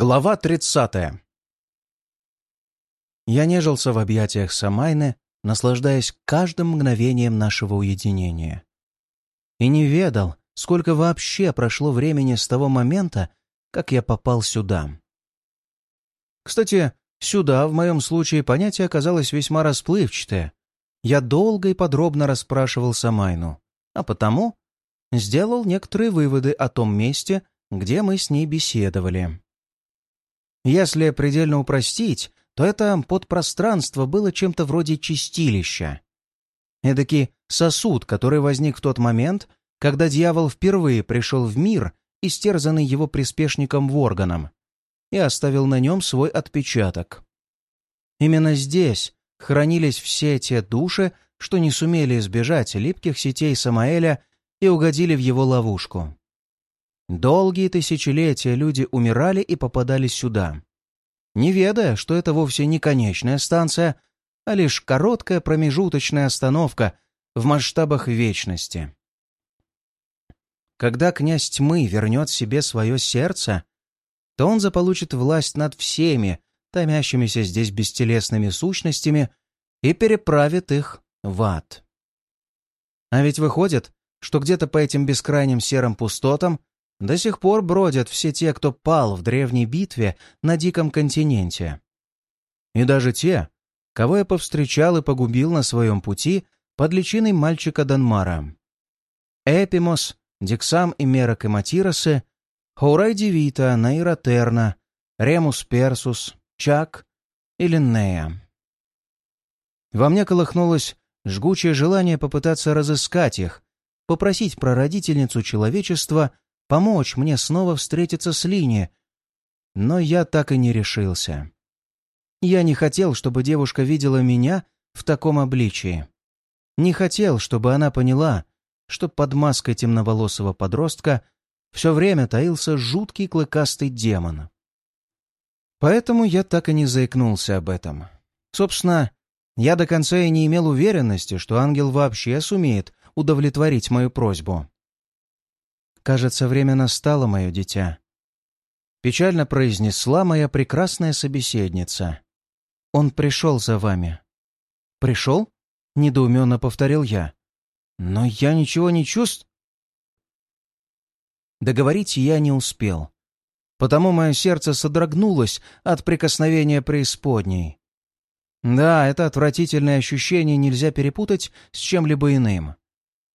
Глава 30. Я нежился в объятиях Самайны, наслаждаясь каждым мгновением нашего уединения. И не ведал, сколько вообще прошло времени с того момента, как я попал сюда. Кстати, сюда, в моем случае, понятие оказалось весьма расплывчатое. Я долго и подробно расспрашивал Самайну, а потому сделал некоторые выводы о том месте, где мы с ней беседовали. Если предельно упростить, то это подпространство было чем-то вроде чистилища. Эдакий сосуд, который возник в тот момент, когда дьявол впервые пришел в мир, истерзанный его приспешником Ворганом, и оставил на нем свой отпечаток. Именно здесь хранились все те души, что не сумели избежать липких сетей Самаэля и угодили в его ловушку. Долгие тысячелетия люди умирали и попадали сюда, не ведая, что это вовсе не конечная станция, а лишь короткая промежуточная остановка в масштабах вечности. Когда князь тьмы вернет себе свое сердце, то он заполучит власть над всеми, томящимися здесь бестелесными сущностями, и переправит их в ад. А ведь выходит, что где-то по этим бескрайним серым пустотам до сих пор бродят все те, кто пал в древней битве на Диком континенте. И даже те, кого я повстречал и погубил на своем пути под личиной мальчика Данмара. Эпимос, Диксам и Мерок и Матиросы, Хаурай Девита, Наира Терна, Ремус Персус, Чак и Линнея. Во мне колыхнулось жгучее желание попытаться разыскать их, попросить прародительницу человечества помочь мне снова встретиться с Лини, но я так и не решился. Я не хотел, чтобы девушка видела меня в таком обличии. Не хотел, чтобы она поняла, что под маской темноволосого подростка все время таился жуткий клыкастый демон. Поэтому я так и не заикнулся об этом. Собственно, я до конца и не имел уверенности, что ангел вообще сумеет удовлетворить мою просьбу. «Кажется, время настало, мое дитя», — печально произнесла моя прекрасная собеседница. «Он пришел за вами». «Пришел?» — недоуменно повторил я. «Но я ничего не чувств...» Договорить я не успел, потому мое сердце содрогнулось от прикосновения преисподней. Да, это отвратительное ощущение нельзя перепутать с чем-либо иным.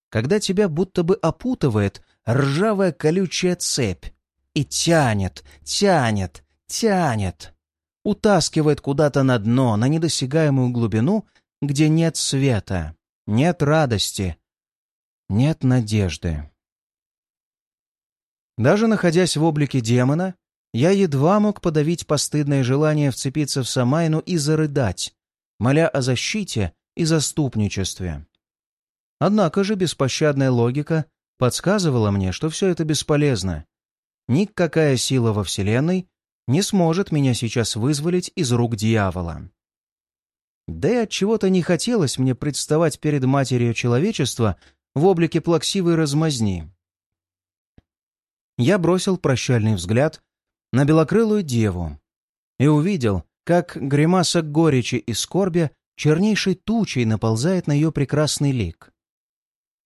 Когда тебя будто бы опутывает ржавая колючая цепь и тянет, тянет, тянет. Утаскивает куда-то на дно, на недосягаемую глубину, где нет света, нет радости, нет надежды. Даже находясь в облике демона, я едва мог подавить постыдное желание вцепиться в Самайну и зарыдать, моля о защите и заступничестве. Однако же беспощадная логика подсказывала мне, что все это бесполезно. Никакая сила во Вселенной не сможет меня сейчас вызволить из рук дьявола. Да и от чего-то не хотелось мне представать перед матерью человечества в облике плаксивой размазни. Я бросил прощальный взгляд на белокрылую деву и увидел, как гримаса горечи и скорби чернейшей тучей наползает на ее прекрасный лик.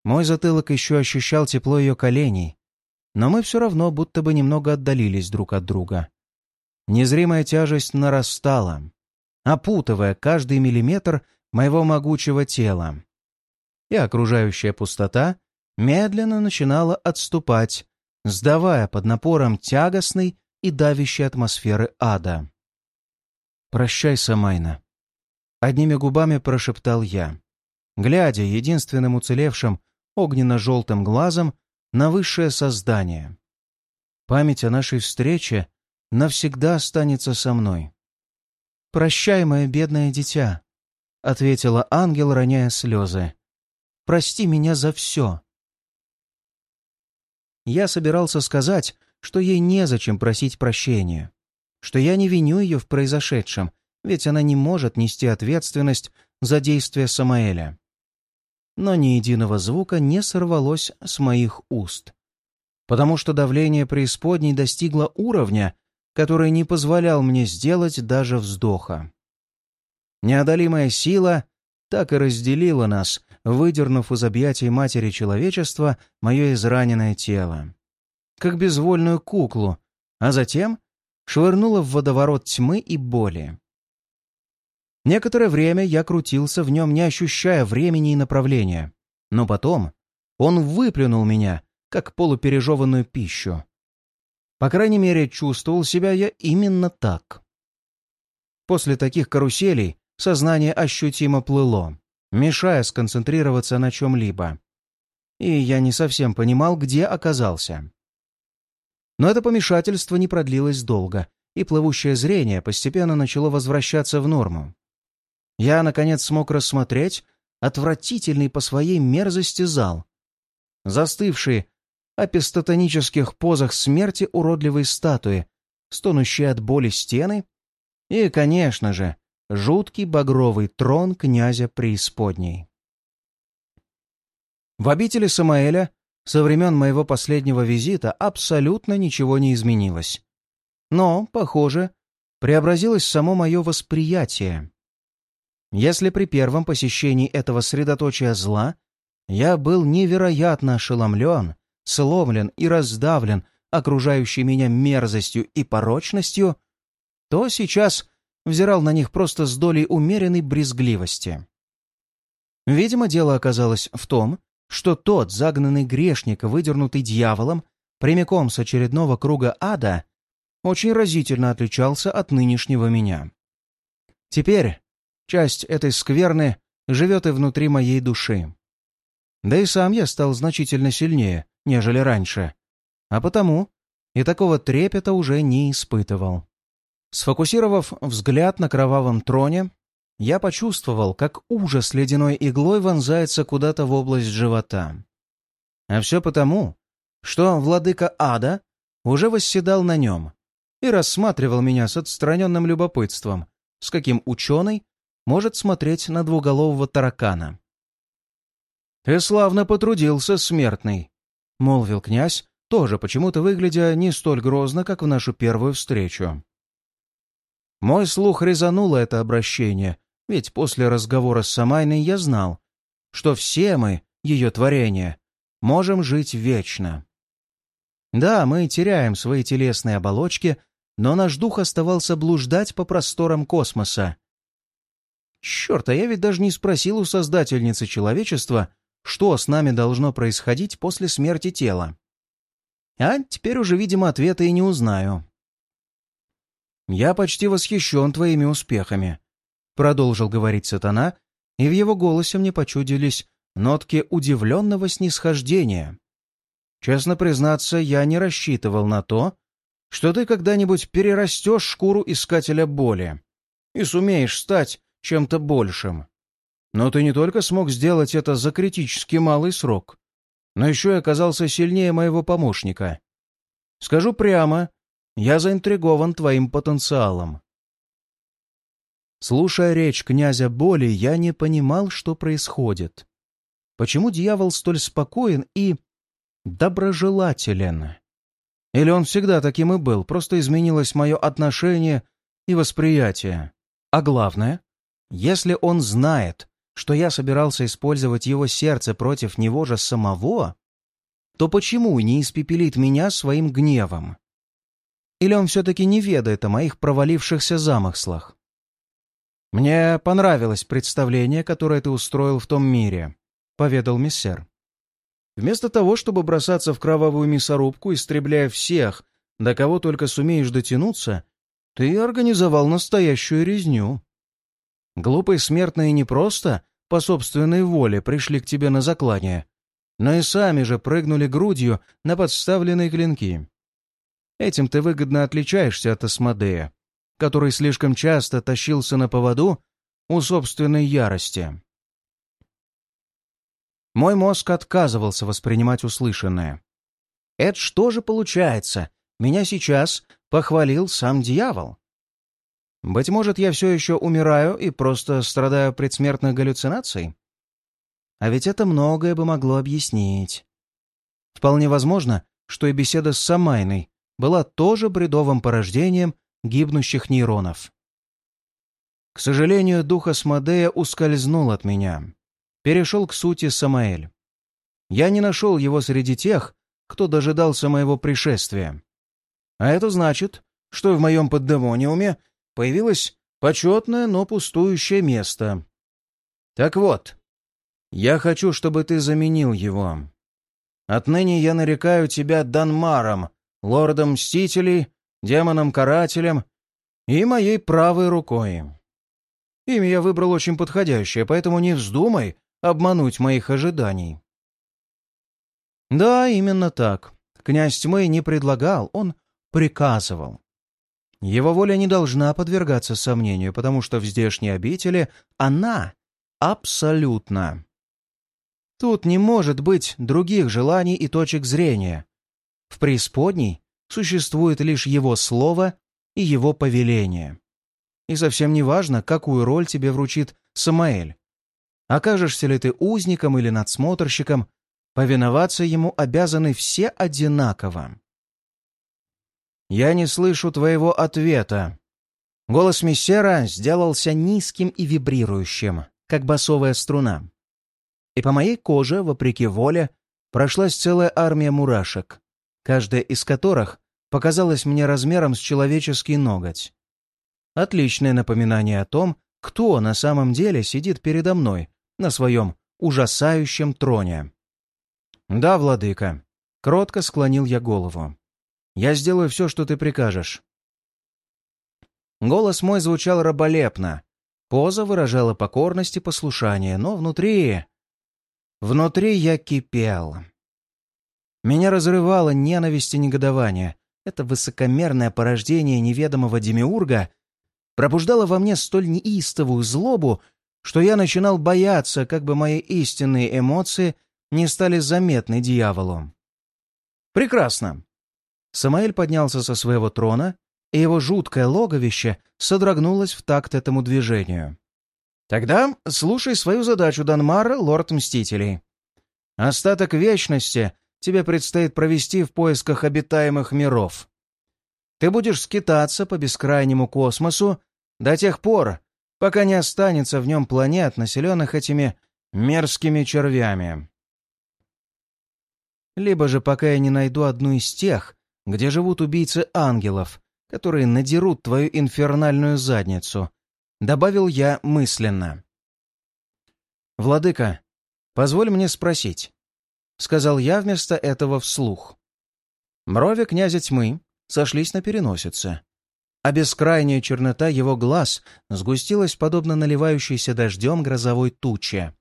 Мой затылок еще ощущал тепло ее коленей, но мы все равно будто бы немного отдалились друг от друга. Незримая тяжесть нарастала, опутывая каждый миллиметр моего могучего тела. И окружающая пустота медленно начинала отступать, сдавая под напором тягостной и давящей атмосферы ада. «Прощай, Самайна», — одними губами прошептал я, глядя единственным уцелевшим огненно-желтым глазом на высшее создание. Память о нашей встрече навсегда останется со мной. «Прощай, мое бедное дитя», — ответила ангел, роняя слезы. «Прости меня за все». Я собирался сказать, что ей незачем просить прощения, что я не виню ее в произошедшем, ведь она не может нести ответственность за действия Самаэля но ни единого звука не сорвалось с моих уст. Потому что давление преисподней достигло уровня, который не позволял мне сделать даже вздоха. Неодолимая сила так и разделила нас, выдернув из объятий матери человечества мое израненное тело, как безвольную куклу, а затем швырнула в водоворот тьмы и боли. Некоторое время я крутился в нем, не ощущая времени и направления, но потом он выплюнул меня, как полупережеванную пищу. По крайней мере, чувствовал себя я именно так. После таких каруселей сознание ощутимо плыло, мешая сконцентрироваться на чем-либо. И я не совсем понимал, где оказался. Но это помешательство не продлилось долго, и плывущее зрение постепенно начало возвращаться в норму. Я, наконец, смог рассмотреть отвратительный по своей мерзости зал. Застывшие апистотонических позах смерти уродливой статуи, стонущие от боли стены и, конечно же, жуткий багровый трон князя преисподней. В обители Самаэля со времен моего последнего визита абсолютно ничего не изменилось. Но, похоже, преобразилось само мое восприятие. Если при первом посещении этого средоточия зла я был невероятно ошеломлен сломлен и раздавлен окружающей меня мерзостью и порочностью, то сейчас взирал на них просто с долей умеренной брезгливости. Видимо, дело оказалось в том, что тот загнанный грешник, выдернутый дьяволом, прямиком с очередного круга ада, очень разительно отличался от нынешнего меня. Теперь часть этой скверны живет и внутри моей души. Да и сам я стал значительно сильнее, нежели раньше, а потому и такого трепета уже не испытывал. Сфокусировав взгляд на кровавом троне, я почувствовал, как ужас ледяной иглой вонзается куда-то в область живота. А все потому, что владыка ада уже восседал на нем и рассматривал меня с отстраненным любопытством, с каким ученый может смотреть на двуголового таракана. «Ты славно потрудился, смертный», — молвил князь, тоже почему-то выглядя не столь грозно, как в нашу первую встречу. Мой слух резануло это обращение, ведь после разговора с Самайной я знал, что все мы, ее творения, можем жить вечно. Да, мы теряем свои телесные оболочки, но наш дух оставался блуждать по просторам космоса. Черт, а я ведь даже не спросил у создательницы человечества, что с нами должно происходить после смерти тела. А теперь уже, видимо, ответа и не узнаю. «Я почти восхищен твоими успехами», — продолжил говорить сатана, и в его голосе мне почудились нотки удивленного снисхождения. «Честно признаться, я не рассчитывал на то, что ты когда-нибудь перерастешь шкуру искателя боли и сумеешь стать чем-то большим. Но ты не только смог сделать это за критически малый срок, но еще и оказался сильнее моего помощника. Скажу прямо, я заинтригован твоим потенциалом. Слушая речь князя Боли, я не понимал, что происходит. Почему дьявол столь спокоен и доброжелателен? Или он всегда таким и был, просто изменилось мое отношение и восприятие? А главное, если он знает, что я собирался использовать его сердце против него же самого, то почему не испепелит меня своим гневом? Или он все-таки не ведает о моих провалившихся замыслах? «Мне понравилось представление, которое ты устроил в том мире», — поведал миссер. «Вместо того, чтобы бросаться в кровавую мясорубку, истребляя всех, до кого только сумеешь дотянуться, ты организовал настоящую резню. Глупые смертные не просто по собственной воле пришли к тебе на заклание, но и сами же прыгнули грудью на подставленные клинки. Этим ты выгодно отличаешься от Асмодея, который слишком часто тащился на поводу у собственной ярости. Мой мозг отказывался воспринимать услышанное. Это что же получается? Меня сейчас похвалил сам дьявол. Быть может, я все еще умираю и просто страдаю предсмертных галлюцинаций? А ведь это многое бы могло объяснить. Вполне возможно, что и беседа с Самайной была тоже бредовым порождением гибнущих нейронов. К сожалению, дух Асмодея ускользнул от меня. Перешел к сути Самаэль. Я не нашел его среди тех, кто дожидался моего пришествия. А это значит, что в моем поддемониуме появилось почетное, но пустующее место. Так вот, я хочу, чтобы ты заменил его. Отныне я нарекаю тебя Данмаром, лордом Мстителей, демоном-карателем и моей правой рукой. Имя я выбрал очень подходящее, поэтому не вздумай обмануть моих ожиданий. Да, именно так. Князь тьмы не предлагал, он приказывал. Его воля не должна подвергаться сомнению, потому что в здешней обители она абсолютна. Тут не может быть других желаний и точек зрения. В преисподней существует лишь его слово и его повеление. И совсем не важно, какую роль тебе вручит Самаэль. Окажешься ли ты узником или надсмотрщиком, повиноваться ему обязаны все одинаково. «Я не слышу твоего ответа». Голос мессера сделался низким и вибрирующим, как басовая струна. И по моей коже, вопреки воле, прошлась целая армия мурашек, каждая из которых показалась мне размером с человеческий ноготь. Отличное напоминание о том, кто на самом деле сидит передо мной на своем ужасающем троне. «Да, владыка», — кротко склонил я голову. Я сделаю все, что ты прикажешь». Голос мой звучал раболепно. Поза выражала покорность и послушание, но внутри... Внутри я кипел. Меня разрывало ненависть и негодование. Это высокомерное порождение неведомого демиурга пробуждало во мне столь неистовую злобу, что я начинал бояться, как бы мои истинные эмоции не стали заметны дьяволу. «Прекрасно. Самаэль поднялся со своего трона, и его жуткое логовище содрогнулось в такт этому движению. «Тогда слушай свою задачу, Данмар, лорд Мстителей. Остаток вечности тебе предстоит провести в поисках обитаемых миров. Ты будешь скитаться по бескрайнему космосу до тех пор, пока не останется в нем планет, населенных этими мерзкими червями. Либо же пока я не найду одну из тех, где живут убийцы ангелов, которые надерут твою инфернальную задницу», — добавил я мысленно. «Владыка, позволь мне спросить», — сказал я вместо этого вслух. Мрови князя тьмы сошлись на переносице, а бескрайняя чернота его глаз сгустилась подобно наливающейся дождем грозовой туче.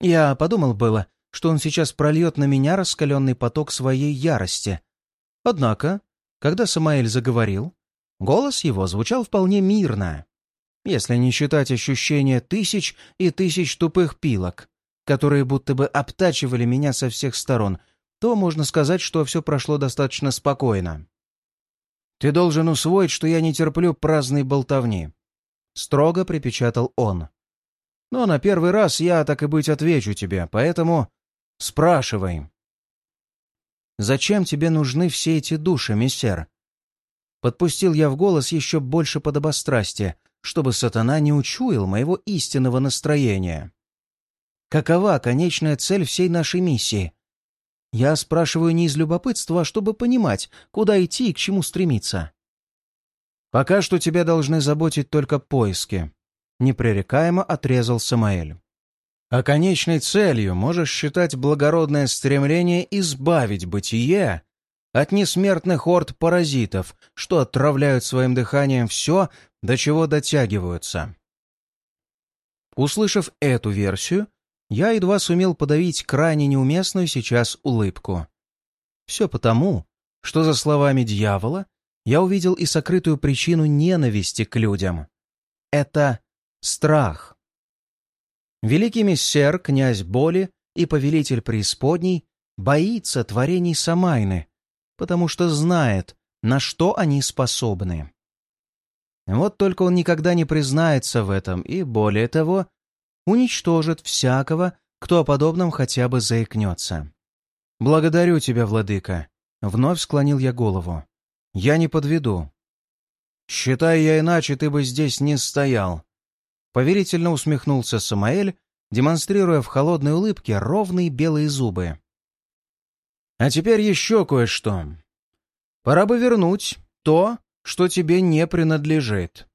Я подумал было, что он сейчас прольет на меня раскаленный поток своей ярости, Однако, когда Самаэль заговорил, голос его звучал вполне мирно, если не считать ощущения тысяч и тысяч тупых пилок, которые будто бы обтачивали меня со всех сторон, то можно сказать, что все прошло достаточно спокойно. «Ты должен усвоить, что я не терплю праздной болтовни», — строго припечатал он. «Но на первый раз я, так и быть, отвечу тебе, поэтому спрашивай». Зачем тебе нужны все эти души, миссер?» Подпустил я в голос еще больше подобострастия, чтобы сатана не учуял моего истинного настроения. Какова конечная цель всей нашей миссии? Я спрашиваю не из любопытства, а чтобы понимать, куда идти и к чему стремиться. Пока что тебя должны заботить только поиски. Непререкаемо отрезал Самаэль. А конечной целью можешь считать благородное стремление избавить бытие от несмертных орд паразитов, что отравляют своим дыханием все, до чего дотягиваются. Услышав эту версию, я едва сумел подавить крайне неуместную сейчас улыбку. Все потому, что за словами дьявола я увидел и сокрытую причину ненависти к людям. Это страх. Великий мессер, князь Боли и повелитель преисподней боится творений Самайны, потому что знает, на что они способны. Вот только он никогда не признается в этом и, более того, уничтожит всякого, кто о подобном хотя бы заикнется. «Благодарю тебя, владыка. Вновь склонил я голову. «Я не подведу». «Считай я иначе, ты бы здесь не стоял». Поверительно усмехнулся Самаэль, демонстрируя в холодной улыбке ровные белые зубы. «А теперь еще кое-что. Пора бы вернуть то, что тебе не принадлежит».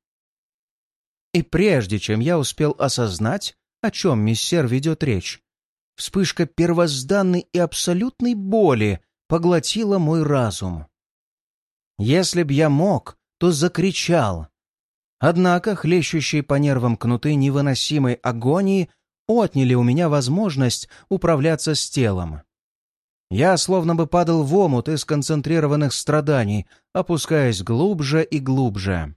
И прежде чем я успел осознать, о чем миссер ведет речь, вспышка первозданной и абсолютной боли поглотила мой разум. Если б я мог, то закричал. Однако хлещущие по нервам кнуты невыносимой агонии отняли у меня возможность управляться с телом. Я словно бы падал в омут из концентрированных страданий, опускаясь глубже и глубже.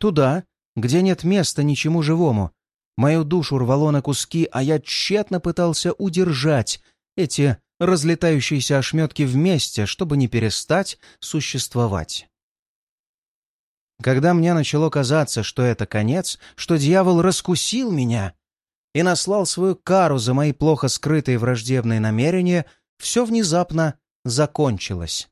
Туда, где нет места ничему живому. Мою душу рвало на куски, а я тщетно пытался удержать эти разлетающиеся ошметки вместе, чтобы не перестать существовать. Когда мне начало казаться, что это конец, что дьявол раскусил меня и наслал свою кару за мои плохо скрытые враждебные намерения, все внезапно закончилось.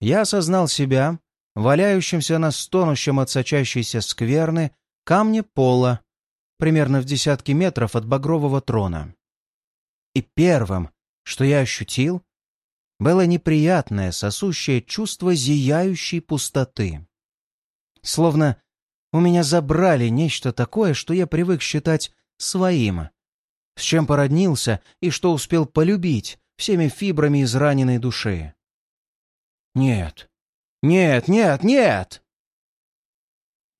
Я осознал себя, валяющимся на стонущем от сочащейся скверны камне пола, примерно в десятки метров от багрового трона. И первым, что я ощутил, было неприятное, сосущее чувство зияющей пустоты. Словно у меня забрали нечто такое, что я привык считать своим, с чем породнился и что успел полюбить всеми фибрами израненной души. Нет, нет, нет, нет!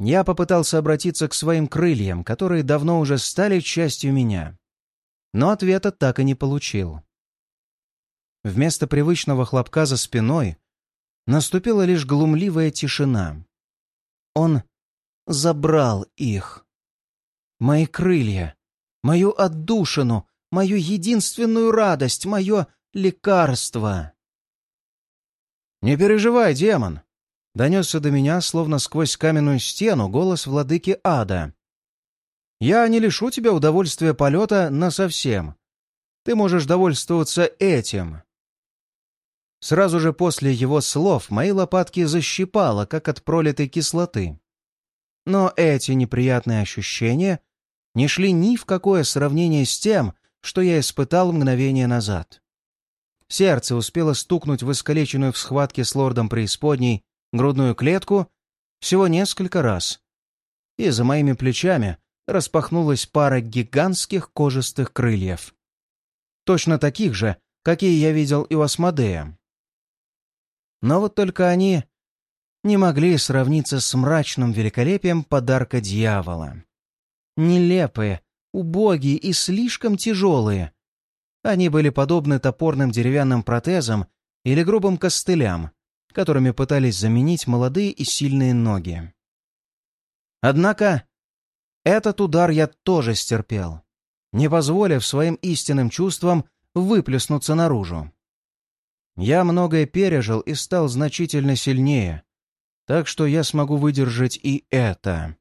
Я попытался обратиться к своим крыльям, которые давно уже стали частью меня, но ответа так и не получил. Вместо привычного хлопка за спиной наступила лишь глумливая тишина. Он забрал их. Мои крылья, мою отдушину, мою единственную радость, мое лекарство. «Не переживай, демон!» — донесся до меня, словно сквозь каменную стену, голос владыки ада. «Я не лишу тебя удовольствия полета насовсем. Ты можешь довольствоваться этим. Сразу же после его слов мои лопатки защипало, как от пролитой кислоты. Но эти неприятные ощущения не шли ни в какое сравнение с тем, что я испытал мгновение назад. Сердце успело стукнуть в искалеченную в схватке с лордом преисподней грудную клетку всего несколько раз. И за моими плечами распахнулась пара гигантских кожистых крыльев. Точно таких же, какие я видел и у Асмодея. Но вот только они не могли сравниться с мрачным великолепием подарка дьявола. Нелепые, убогие и слишком тяжелые. Они были подобны топорным деревянным протезам или грубым костылям, которыми пытались заменить молодые и сильные ноги. Однако этот удар я тоже стерпел, не позволив своим истинным чувствам выплеснуться наружу. Я многое пережил и стал значительно сильнее, так что я смогу выдержать и это.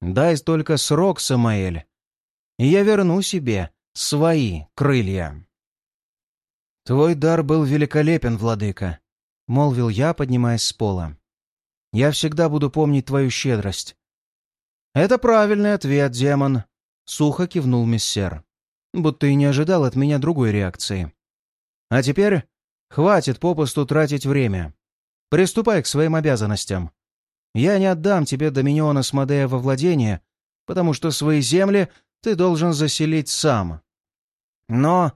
Дай только срок, Самаэль, и я верну себе свои крылья. «Твой дар был великолепен, владыка», — молвил я, поднимаясь с пола. «Я всегда буду помнить твою щедрость». «Это правильный ответ, демон», — сухо кивнул миссер, будто и не ожидал от меня другой реакции. «А теперь Хватит попусту тратить время. Приступай к своим обязанностям. Я не отдам тебе Доминиона Смодея во владение, потому что свои земли ты должен заселить сам. Но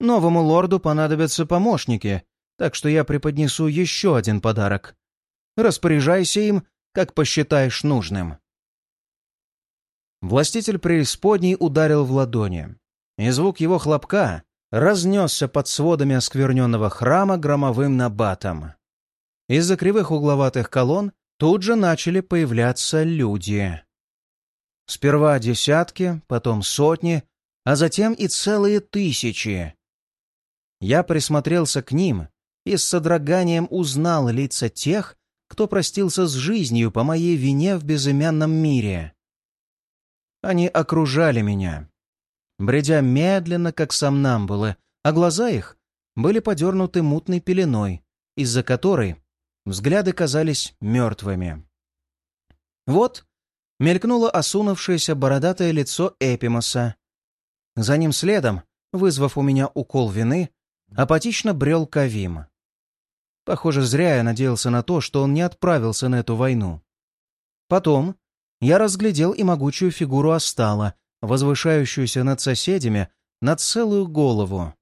новому лорду понадобятся помощники, так что я преподнесу еще один подарок. Распоряжайся им, как посчитаешь нужным. Властитель преисподней ударил в ладони, и звук его хлопка разнесся под сводами оскверненного храма громовым набатом. Из-за кривых угловатых колонн тут же начали появляться люди. Сперва десятки, потом сотни, а затем и целые тысячи. Я присмотрелся к ним и с содроганием узнал лица тех, кто простился с жизнью по моей вине в безымянном мире. Они окружали меня, бредя медленно, как сомнамбулы, а глаза их были подернуты мутной пеленой, из-за которой взгляды казались мертвыми. Вот мелькнуло осунувшееся бородатое лицо Эпимоса. За ним следом, вызвав у меня укол вины, апатично брел Кавим. Похоже, зря я надеялся на то, что он не отправился на эту войну. Потом я разглядел и могучую фигуру Остала, возвышающуюся над соседями на целую голову.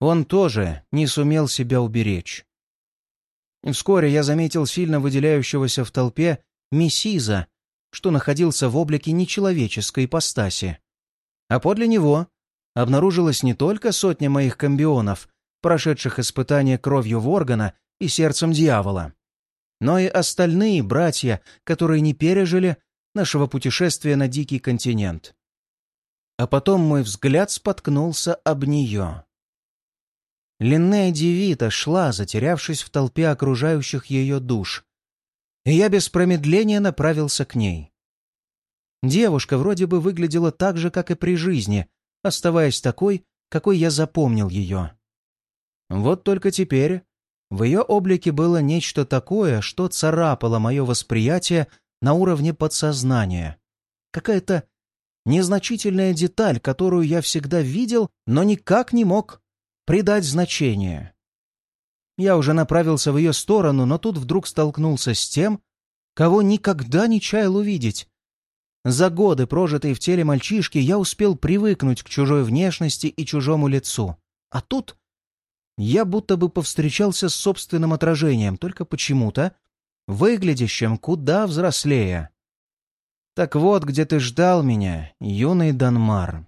Он тоже не сумел себя уберечь. Вскоре я заметил сильно выделяющегося в толпе Мессиза, что находился в облике нечеловеческой ипостаси. А подле него обнаружилась не только сотня моих комбионов, прошедших испытания кровью Воргана и сердцем дьявола, но и остальные братья, которые не пережили нашего путешествия на дикий континент. А потом мой взгляд споткнулся об нее. Линнея Девита шла, затерявшись в толпе окружающих ее душ, и я без промедления направился к ней. Девушка вроде бы выглядела так же, как и при жизни, оставаясь такой, какой я запомнил ее. Вот только теперь в ее облике было нечто такое, что царапало мое восприятие на уровне подсознания. Какая-то незначительная деталь, которую я всегда видел, но никак не мог придать значение. Я уже направился в ее сторону, но тут вдруг столкнулся с тем, кого никогда не чаял увидеть. За годы, прожитые в теле мальчишки, я успел привыкнуть к чужой внешности и чужому лицу. А тут я будто бы повстречался с собственным отражением, только почему-то выглядящим куда взрослее. Так вот, где ты ждал меня, юный Данмар.